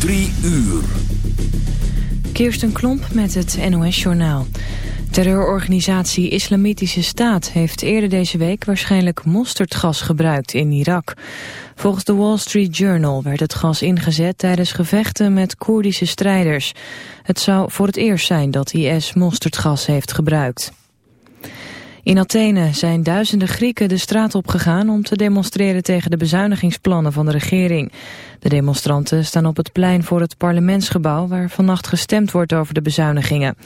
Drie uur. Kirsten Klomp met het NOS-journaal. Terreurorganisatie Islamitische Staat heeft eerder deze week waarschijnlijk mosterdgas gebruikt in Irak. Volgens de Wall Street Journal werd het gas ingezet tijdens gevechten met Koerdische strijders. Het zou voor het eerst zijn dat IS mosterdgas heeft gebruikt. In Athene zijn duizenden Grieken de straat opgegaan om te demonstreren tegen de bezuinigingsplannen van de regering. De demonstranten staan op het plein voor het parlementsgebouw waar vannacht gestemd wordt over de bezuinigingen.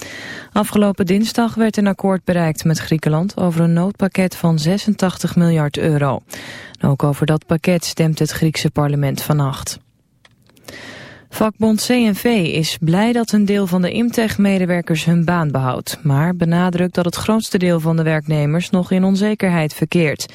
Afgelopen dinsdag werd een akkoord bereikt met Griekenland over een noodpakket van 86 miljard euro. Ook over dat pakket stemt het Griekse parlement vannacht. Vakbond CNV is blij dat een deel van de Imtech-medewerkers hun baan behoudt, maar benadrukt dat het grootste deel van de werknemers nog in onzekerheid verkeert.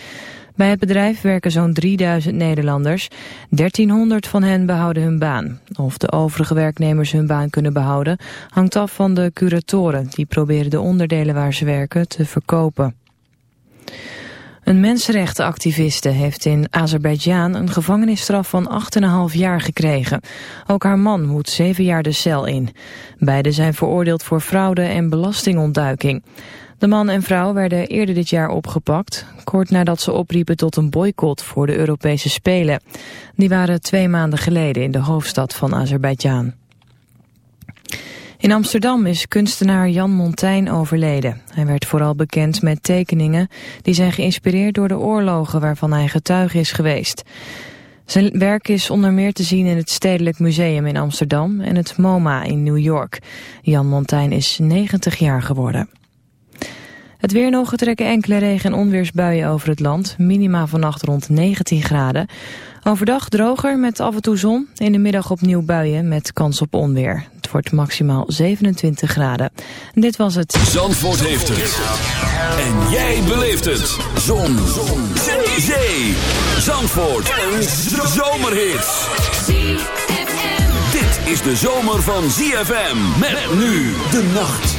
Bij het bedrijf werken zo'n 3000 Nederlanders. 1300 van hen behouden hun baan. Of de overige werknemers hun baan kunnen behouden hangt af van de curatoren. Die proberen de onderdelen waar ze werken te verkopen. Een mensenrechtenactiviste heeft in Azerbeidzjan een gevangenisstraf van 8,5 jaar gekregen. Ook haar man moet 7 jaar de cel in. Beiden zijn veroordeeld voor fraude en belastingontduiking. De man en vrouw werden eerder dit jaar opgepakt, kort nadat ze opriepen tot een boycott voor de Europese Spelen. Die waren twee maanden geleden in de hoofdstad van Azerbeidzjan. In Amsterdam is kunstenaar Jan Montijn overleden. Hij werd vooral bekend met tekeningen die zijn geïnspireerd door de oorlogen waarvan hij getuige is geweest. Zijn werk is onder meer te zien in het Stedelijk Museum in Amsterdam en het MoMA in New York. Jan Montijn is 90 jaar geworden. Het weer nog trekken enkele regen- en onweersbuien over het land. Minima vannacht rond 19 graden. Overdag droger met af en toe zon. In de middag opnieuw buien met kans op onweer. Het wordt maximaal 27 graden. dit was het. Zandvoort heeft het. En jij beleeft het. Zon. zon. Zee. Zee. Zandvoort. Een zomerhit. Dit is de zomer van ZFM. Met nu de nacht.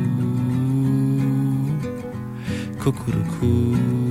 Cuckoo-cuckoo.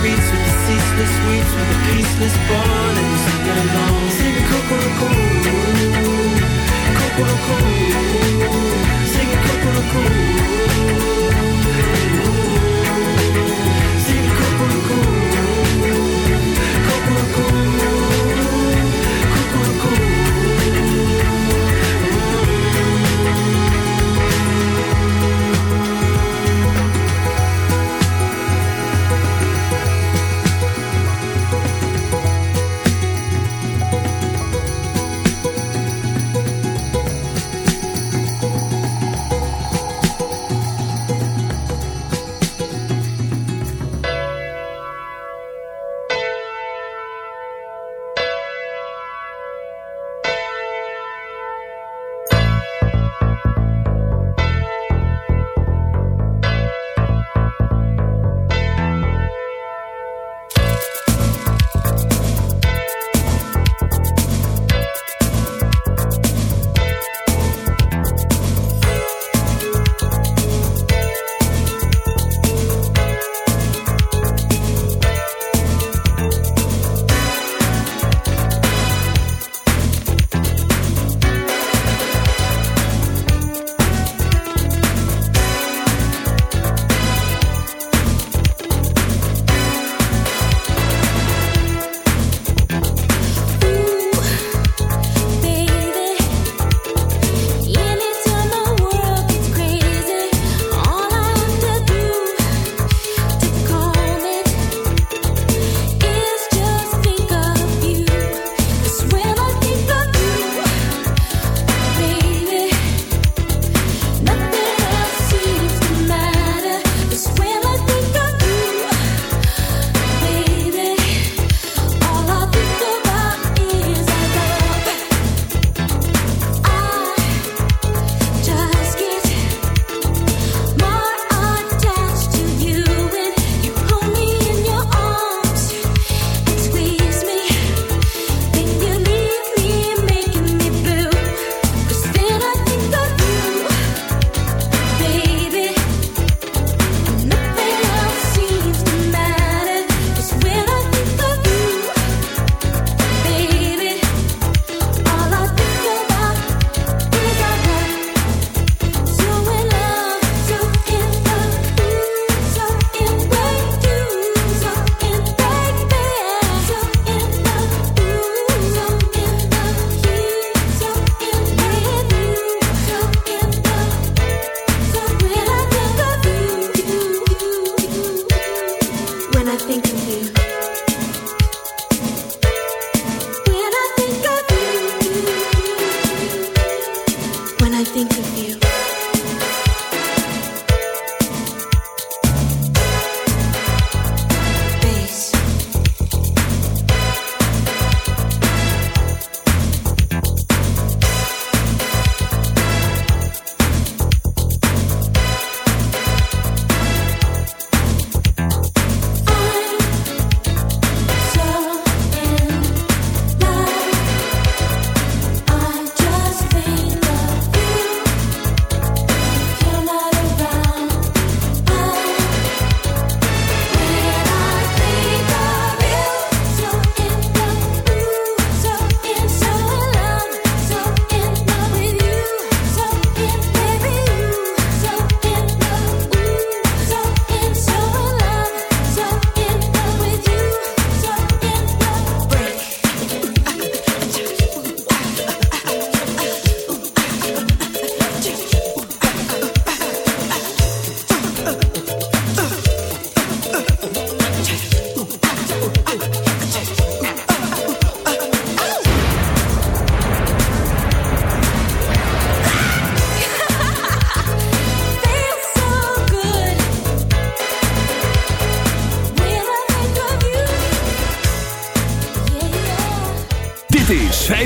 heart with the ceaseless weeps with the peaceless burning to belong. Sing cuckoo-cuckoo, sing cuckoo-cuckoo. Sing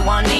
everyone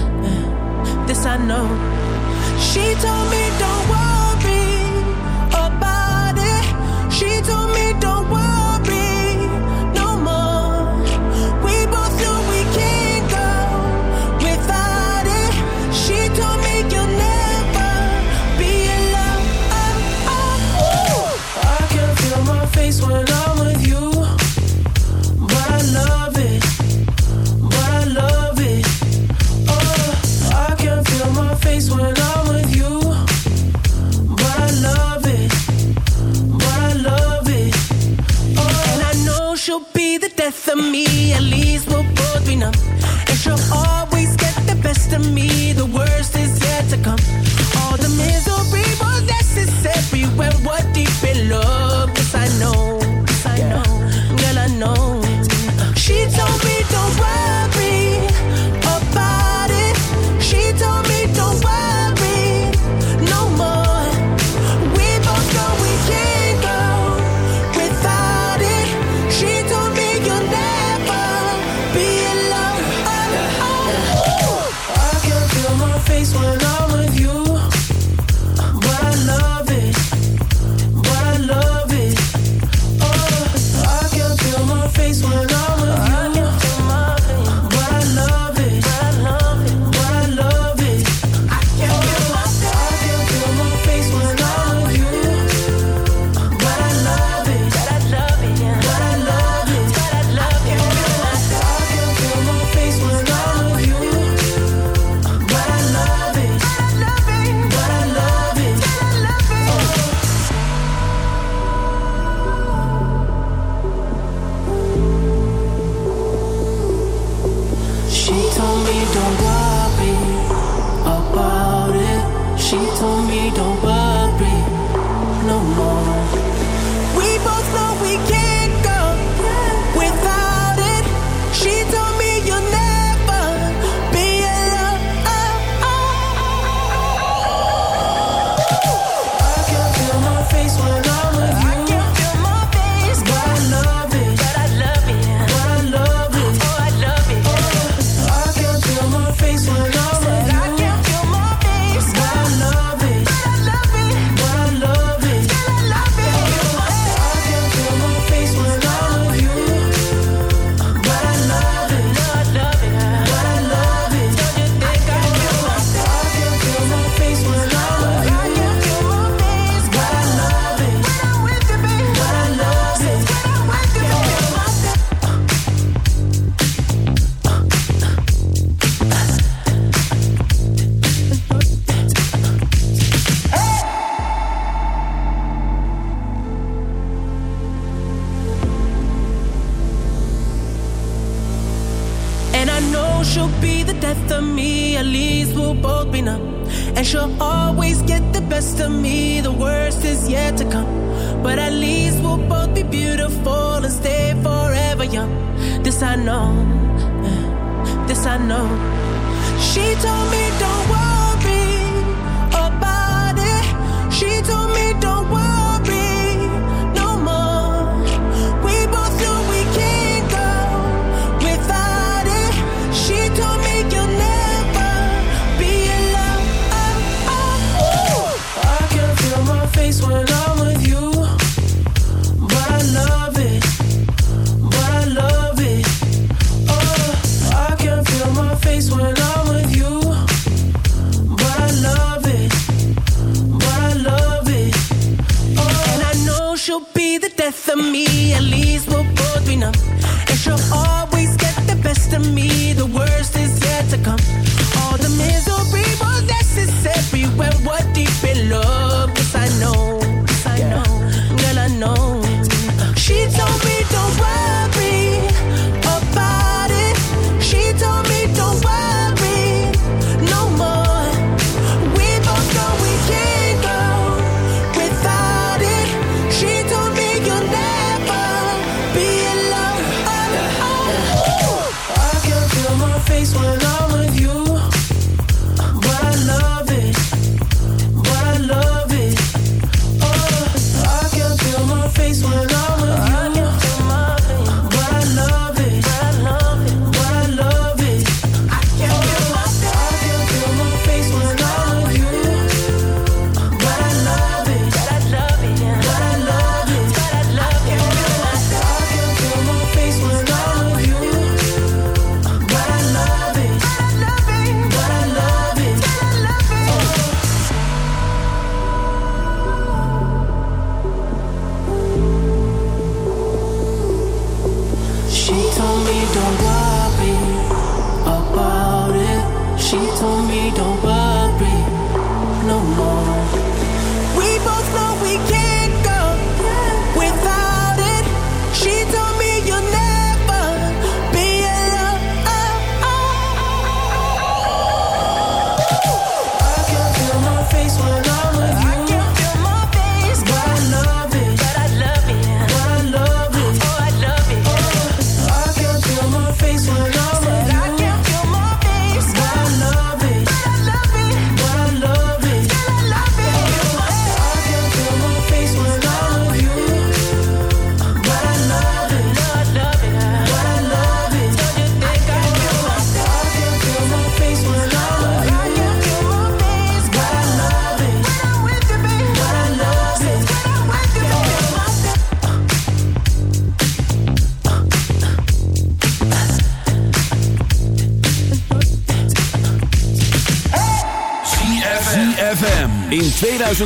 I know.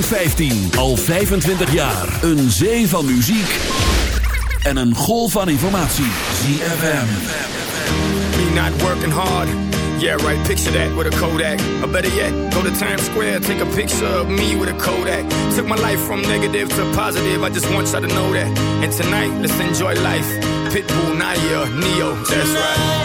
2015, al 25 jaar. Een zee van muziek en een golf van informatie. ZFM. Me not working hard. Yeah, right, picture that with a Kodak. Or better yet, go to Times Square, take a picture of me with a Kodak. Took my life from negative to positive, I just want y'all to know that. And tonight, let's enjoy life. Pitbull, Nayer, Ne-Yo, that's right.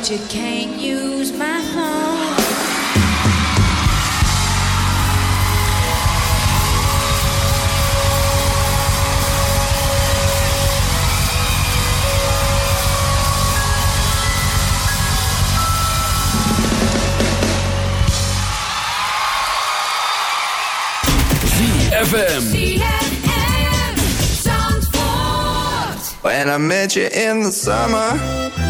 But you can't use my phone. ZFM. When I met you in the summer,